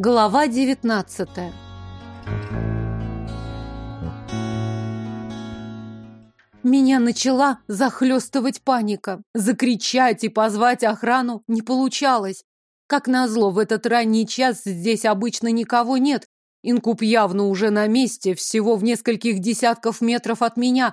Глава девятнадцатая Меня начала захлестывать паника. Закричать и позвать охрану не получалось. Как назло, в этот ранний час здесь обычно никого нет. Инкуб явно уже на месте, всего в нескольких десятков метров от меня.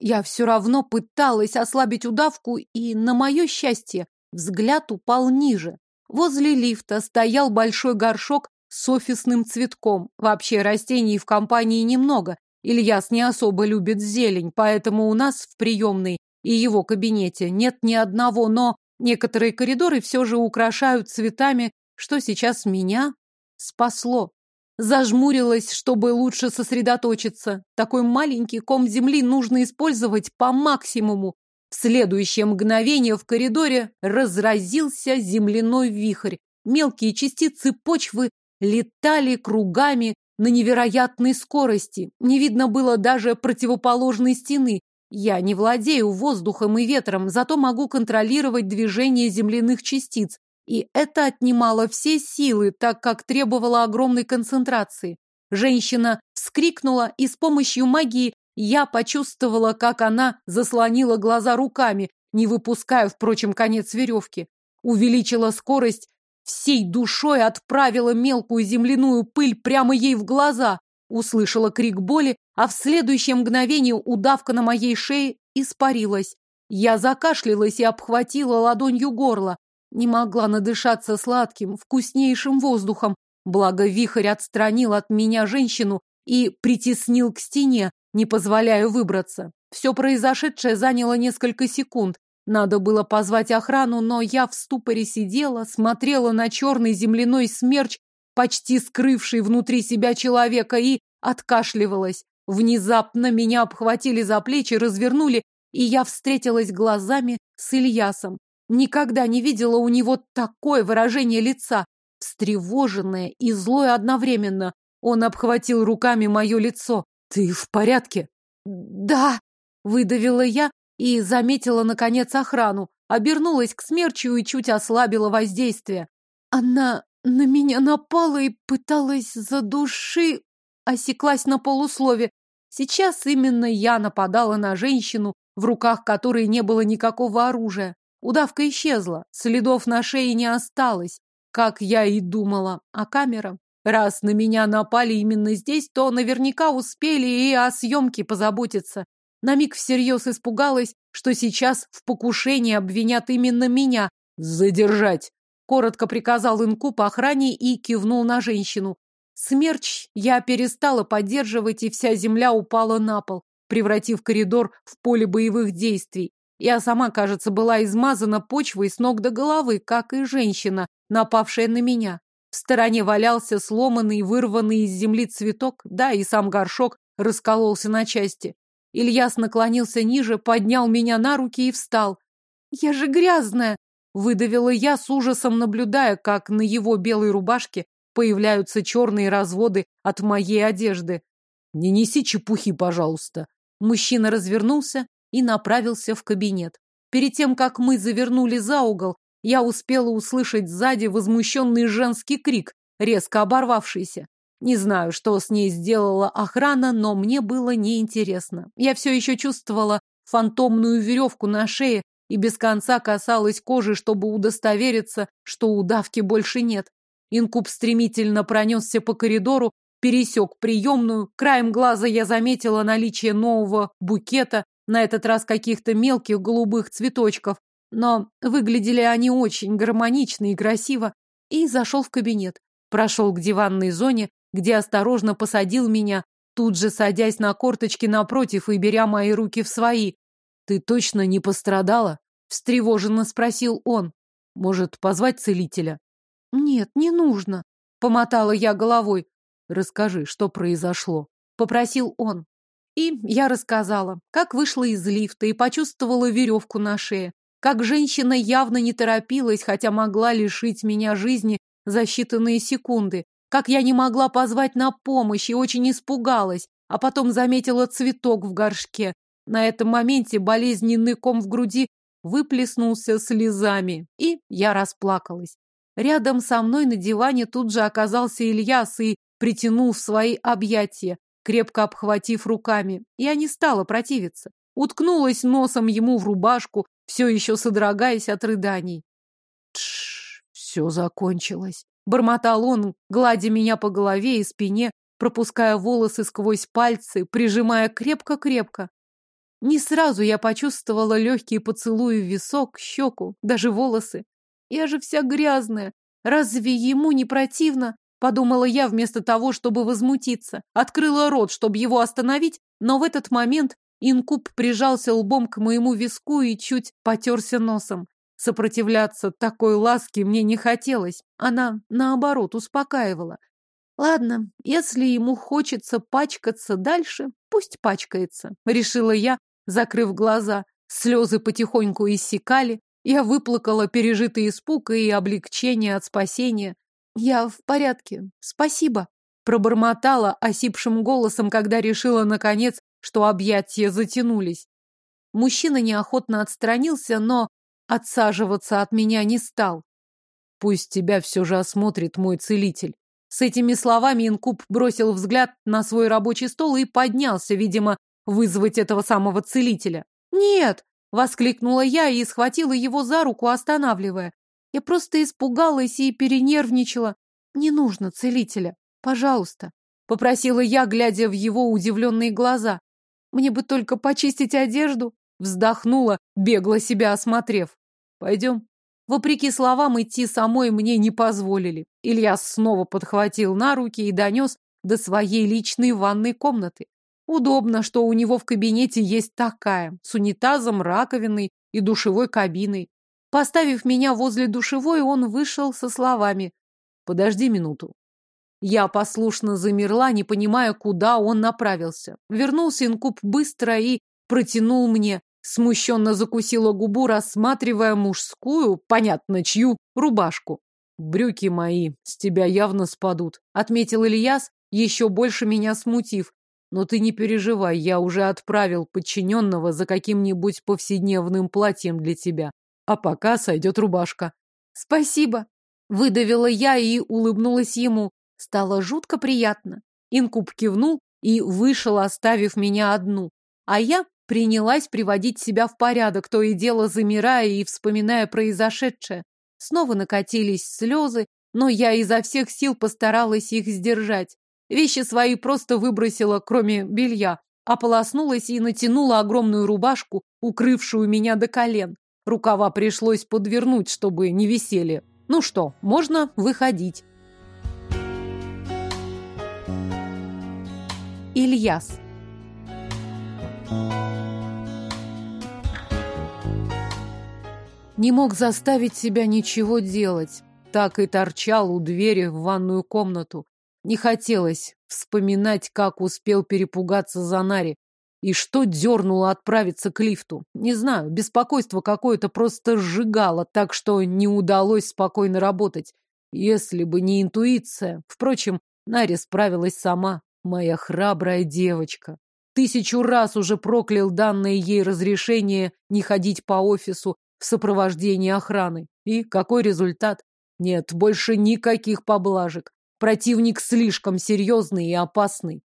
Я все равно пыталась ослабить удавку, и, на мое счастье, взгляд упал ниже. Возле лифта стоял большой горшок с офисным цветком. Вообще растений в компании немного. Ильяс не особо любит зелень, поэтому у нас в приемной и его кабинете нет ни одного, но некоторые коридоры все же украшают цветами, что сейчас меня спасло. Зажмурилась, чтобы лучше сосредоточиться. Такой маленький ком земли нужно использовать по максимуму. В следующее мгновение в коридоре разразился земляной вихрь. Мелкие частицы почвы летали кругами на невероятной скорости. Не видно было даже противоположной стены. Я не владею воздухом и ветром, зато могу контролировать движение земляных частиц. И это отнимало все силы, так как требовало огромной концентрации. Женщина вскрикнула, и с помощью магии я почувствовала, как она заслонила глаза руками, не выпуская, впрочем, конец веревки. Увеличила скорость всей душой отправила мелкую земляную пыль прямо ей в глаза, услышала крик боли, а в следующее мгновение удавка на моей шее испарилась. Я закашлялась и обхватила ладонью горло. Не могла надышаться сладким, вкуснейшим воздухом, благо вихрь отстранил от меня женщину и притеснил к стене, не позволяя выбраться. Все произошедшее заняло несколько секунд, надо было позвать охрану, но я в ступоре сидела, смотрела на черный земляной смерч, почти скрывший внутри себя человека, и откашливалась. Внезапно меня обхватили за плечи, развернули, и я встретилась глазами с Ильясом. Никогда не видела у него такое выражение лица, встревоженное и злое одновременно. Он обхватил руками мое лицо. «Ты в порядке?» «Да», — выдавила я, и заметила, наконец, охрану, обернулась к смерчу и чуть ослабила воздействие. Она на меня напала и пыталась за души... Осеклась на полуслове. Сейчас именно я нападала на женщину, в руках которой не было никакого оружия. Удавка исчезла, следов на шее не осталось, как я и думала. А камера? Раз на меня напали именно здесь, то наверняка успели и о съемке позаботиться. На миг всерьез испугалась, что сейчас в покушении обвинят именно меня. «Задержать!» — коротко приказал инку по охране и кивнул на женщину. Смерч я перестала поддерживать, и вся земля упала на пол, превратив коридор в поле боевых действий. Я сама, кажется, была измазана почвой с ног до головы, как и женщина, напавшая на меня. В стороне валялся сломанный, вырванный из земли цветок, да и сам горшок раскололся на части. Ильяс наклонился ниже, поднял меня на руки и встал. «Я же грязная!» — выдавила я с ужасом, наблюдая, как на его белой рубашке появляются черные разводы от моей одежды. «Не неси чепухи, пожалуйста!» Мужчина развернулся и направился в кабинет. Перед тем, как мы завернули за угол, я успела услышать сзади возмущенный женский крик, резко оборвавшийся. Не знаю, что с ней сделала охрана, но мне было неинтересно. Я все еще чувствовала фантомную веревку на шее и без конца касалась кожи, чтобы удостовериться, что удавки больше нет. Инкуб стремительно пронесся по коридору, пересек приемную. Краем глаза я заметила наличие нового букета, на этот раз каких-то мелких голубых цветочков. Но выглядели они очень гармонично и красиво. И зашел в кабинет. Прошел к диванной зоне, где осторожно посадил меня, тут же садясь на корточки напротив и беря мои руки в свои. «Ты точно не пострадала?» — встревоженно спросил он. «Может, позвать целителя?» «Нет, не нужно», — помотала я головой. «Расскажи, что произошло», — попросил он. И я рассказала, как вышла из лифта и почувствовала веревку на шее, как женщина явно не торопилась, хотя могла лишить меня жизни за считанные секунды, как я не могла позвать на помощь и очень испугалась, а потом заметила цветок в горшке. На этом моменте болезненный ком в груди выплеснулся слезами, и я расплакалась. Рядом со мной на диване тут же оказался Ильяс и притянул в свои объятия, крепко обхватив руками. Я не стала противиться. Уткнулась носом ему в рубашку, все еще содрогаясь от рыданий. Тш, все закончилось. Бормотал он, гладя меня по голове и спине, пропуская волосы сквозь пальцы, прижимая крепко-крепко. Не сразу я почувствовала легкие поцелуи в висок, щеку, даже волосы. Я же вся грязная. Разве ему не противно? Подумала я вместо того, чтобы возмутиться. Открыла рот, чтобы его остановить, но в этот момент инкуб прижался лбом к моему виску и чуть потерся носом. Сопротивляться такой ласке мне не хотелось. Она, наоборот, успокаивала. Ладно, если ему хочется пачкаться дальше, пусть пачкается, решила я, закрыв глаза. Слезы потихоньку иссякали, я выплакала пережитый испуг и облегчение от спасения. Я в порядке, спасибо, пробормотала осипшим голосом, когда решила, наконец, что объятия затянулись. Мужчина неохотно отстранился, но отсаживаться от меня не стал. Пусть тебя все же осмотрит мой целитель. С этими словами инкуб бросил взгляд на свой рабочий стол и поднялся, видимо, вызвать этого самого целителя. «Нет!» — воскликнула я и схватила его за руку, останавливая. Я просто испугалась и перенервничала. «Не нужно целителя. Пожалуйста», — попросила я, глядя в его удивленные глаза. «Мне бы только почистить одежду», — вздохнула, бегло себя осмотрев. «Пойдем». Вопреки словам, идти самой мне не позволили. Илья снова подхватил на руки и донес до своей личной ванной комнаты. Удобно, что у него в кабинете есть такая, с унитазом, раковиной и душевой кабиной. Поставив меня возле душевой, он вышел со словами «Подожди минуту». Я послушно замерла, не понимая, куда он направился. Вернулся инкуб быстро и протянул мне Смущенно закусила губу, рассматривая мужскую, понятно чью, рубашку. «Брюки мои с тебя явно спадут», — отметил Ильяс, еще больше меня смутив. «Но ты не переживай, я уже отправил подчиненного за каким-нибудь повседневным платьем для тебя. А пока сойдет рубашка». «Спасибо», — выдавила я и улыбнулась ему. Стало жутко приятно. Инкуб кивнул и вышел, оставив меня одну. А я принялась приводить себя в порядок, то и дело замирая и вспоминая произошедшее. Снова накатились слезы, но я изо всех сил постаралась их сдержать. Вещи свои просто выбросила, кроме белья, ополоснулась и натянула огромную рубашку, укрывшую меня до колен. Рукава пришлось подвернуть, чтобы не висели. Ну что, можно выходить. Ильяс Не мог заставить себя ничего делать. Так и торчал у двери в ванную комнату. Не хотелось вспоминать, как успел перепугаться Занари. И что дернуло отправиться к лифту? Не знаю, беспокойство какое-то просто сжигало, так что не удалось спокойно работать. Если бы не интуиция. Впрочем, Нари справилась сама, моя храбрая девочка. Тысячу раз уже проклял данное ей разрешение не ходить по офису в сопровождении охраны. И какой результат? Нет, больше никаких поблажек. Противник слишком серьезный и опасный.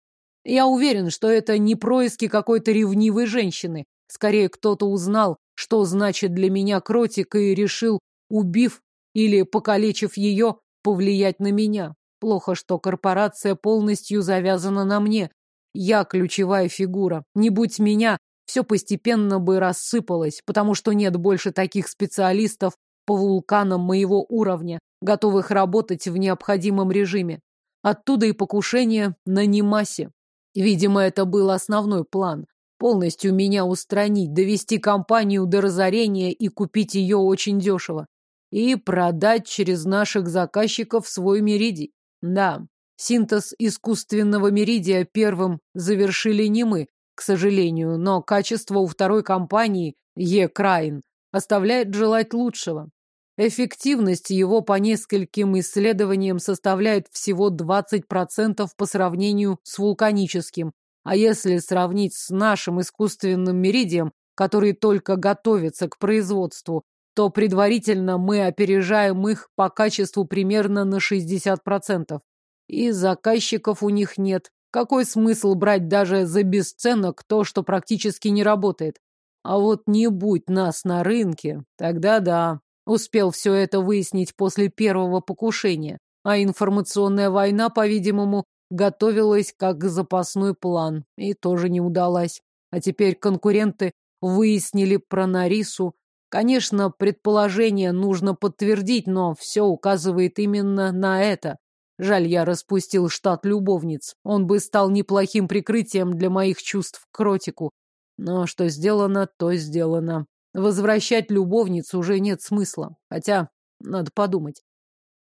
Я уверен, что это не происки какой-то ревнивой женщины. Скорее, кто-то узнал, что значит для меня кротик, и решил, убив или покалечив ее, повлиять на меня. Плохо, что корпорация полностью завязана на мне, я ключевая фигура. Не будь меня, все постепенно бы рассыпалось, потому что нет больше таких специалистов по вулканам моего уровня, готовых работать в необходимом режиме. Оттуда и покушение на Немасе. Видимо, это был основной план. Полностью меня устранить, довести компанию до разорения и купить ее очень дешево. И продать через наших заказчиков свой меридий. Да, Синтез искусственного меридия первым завершили не мы, к сожалению, но качество у второй компании, Е-Крайн, оставляет желать лучшего. Эффективность его по нескольким исследованиям составляет всего 20% по сравнению с вулканическим. А если сравнить с нашим искусственным меридием, который только готовится к производству, что предварительно мы опережаем их по качеству примерно на 60%. И заказчиков у них нет. Какой смысл брать даже за бесценок то, что практически не работает? А вот не будь нас на рынке, тогда да. Успел все это выяснить после первого покушения. А информационная война, по-видимому, готовилась как запасной план. И тоже не удалась. А теперь конкуренты выяснили про Нарису. Конечно, предположение нужно подтвердить, но все указывает именно на это. Жаль, я распустил штат любовниц. Он бы стал неплохим прикрытием для моих чувств к Кротику. Но что сделано, то сделано. Возвращать любовниц уже нет смысла. Хотя, надо подумать.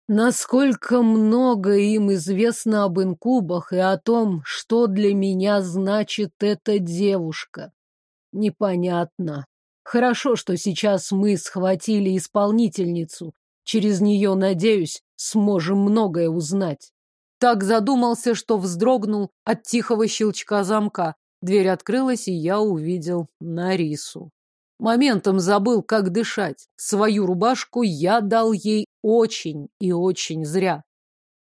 Насколько много им известно об инкубах и о том, что для меня значит эта девушка. Непонятно. Хорошо, что сейчас мы схватили исполнительницу. Через нее, надеюсь, сможем многое узнать. Так задумался, что вздрогнул от тихого щелчка замка. Дверь открылась, и я увидел Нарису. Моментом забыл, как дышать. Свою рубашку я дал ей очень и очень зря.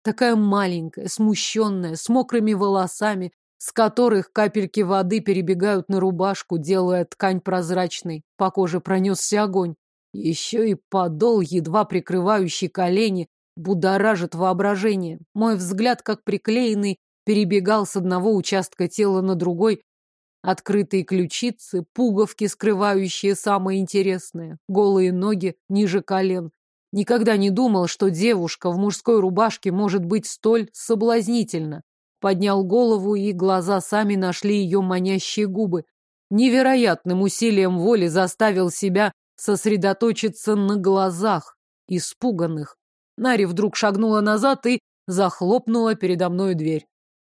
Такая маленькая, смущенная, с мокрыми волосами, с которых капельки воды перебегают на рубашку, делая ткань прозрачной. По коже пронесся огонь. Еще и подол, едва прикрывающий колени, будоражит воображение. Мой взгляд, как приклеенный, перебегал с одного участка тела на другой. Открытые ключицы, пуговки, скрывающие самое интересное, голые ноги ниже колен. Никогда не думал, что девушка в мужской рубашке может быть столь соблазнительна. Поднял голову, и глаза сами нашли ее манящие губы. Невероятным усилием воли заставил себя сосредоточиться на глазах, испуганных. Нари вдруг шагнула назад и захлопнула передо мной дверь.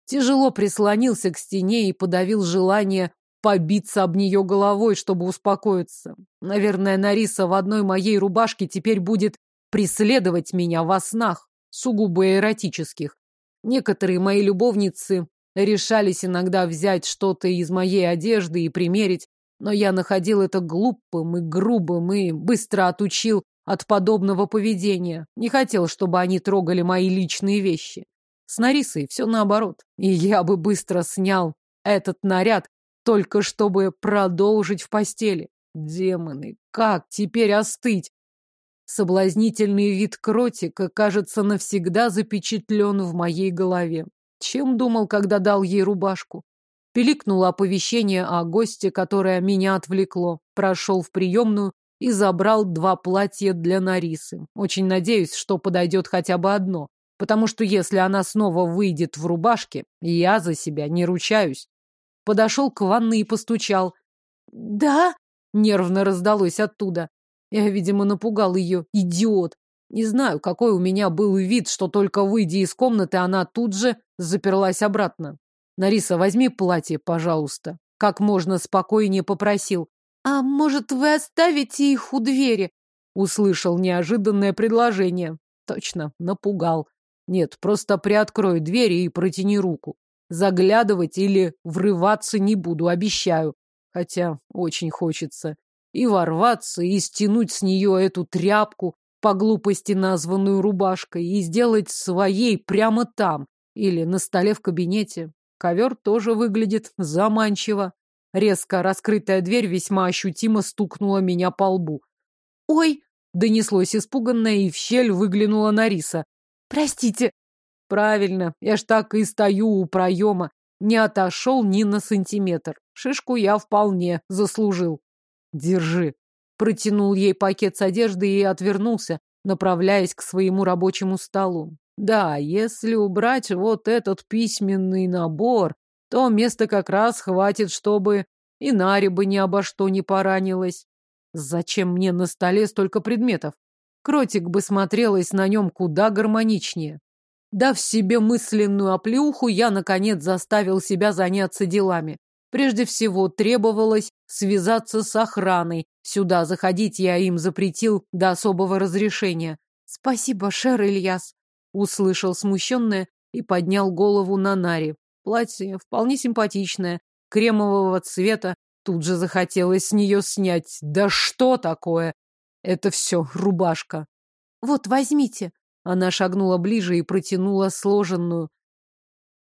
Тяжело прислонился к стене и подавил желание побиться об нее головой, чтобы успокоиться. Наверное, Нариса в одной моей рубашке теперь будет преследовать меня во снах, сугубо эротических. Некоторые мои любовницы решались иногда взять что-то из моей одежды и примерить, но я находил это глупым и грубым и быстро отучил от подобного поведения. Не хотел, чтобы они трогали мои личные вещи. С Нарисой все наоборот. И я бы быстро снял этот наряд, только чтобы продолжить в постели. Демоны, как теперь остыть? Соблазнительный вид кротика, кажется, навсегда запечатлен в моей голове. Чем думал, когда дал ей рубашку? Пиликнуло оповещение о госте, которое меня отвлекло. Прошел в приемную и забрал два платья для Нарисы. Очень надеюсь, что подойдет хотя бы одно. Потому что если она снова выйдет в рубашке, я за себя не ручаюсь. Подошел к ванной и постучал. «Да?» — нервно раздалось оттуда. Я, видимо, напугал ее. Идиот. Не знаю, какой у меня был вид, что только выйдя из комнаты, она тут же заперлась обратно. Нариса, возьми платье, пожалуйста. Как можно спокойнее попросил. А может, вы оставите их у двери? Услышал неожиданное предложение. Точно, напугал. Нет, просто приоткрой дверь и протяни руку. Заглядывать или врываться не буду, обещаю. Хотя очень хочется и ворваться, и стянуть с нее эту тряпку, по глупости названную рубашкой, и сделать своей прямо там или на столе в кабинете. Ковер тоже выглядит заманчиво. Резко раскрытая дверь весьма ощутимо стукнула меня по лбу. «Ой!» — донеслось испуганное, и в щель выглянула Нариса. «Простите!» «Правильно, я ж так и стою у проема. Не отошел ни на сантиметр. Шишку я вполне заслужил. Держи. Протянул ей пакет с одеждой и отвернулся, направляясь к своему рабочему столу. Да, если убрать вот этот письменный набор, то места как раз хватит, чтобы и Наре бы ни обо что не поранилась. Зачем мне на столе столько предметов? Кротик бы смотрелась на нем куда гармоничнее. Дав себе мысленную оплеуху, я, наконец, заставил себя заняться делами. Прежде всего требовалось связаться с охраной. Сюда заходить я им запретил до особого разрешения. «Спасибо, Шер Ильяс», — услышал смущенное и поднял голову на Нари. Платье вполне симпатичное, кремового цвета. Тут же захотелось с нее снять. Да что такое? Это все рубашка. Вот, возьмите. Она шагнула ближе и протянула сложенную.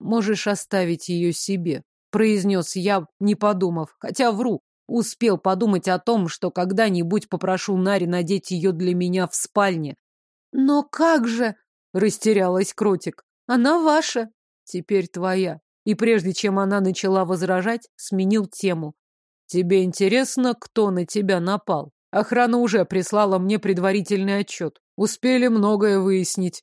Можешь оставить ее себе, произнес я, не подумав, хотя вру. Успел подумать о том, что когда-нибудь попрошу Нари надеть ее для меня в спальне. Но как же? Растерялась Кротик. Она ваша. Теперь твоя. И прежде чем она начала возражать, сменил тему. Тебе интересно, кто на тебя напал? Охрана уже прислала мне предварительный отчет. Успели многое выяснить.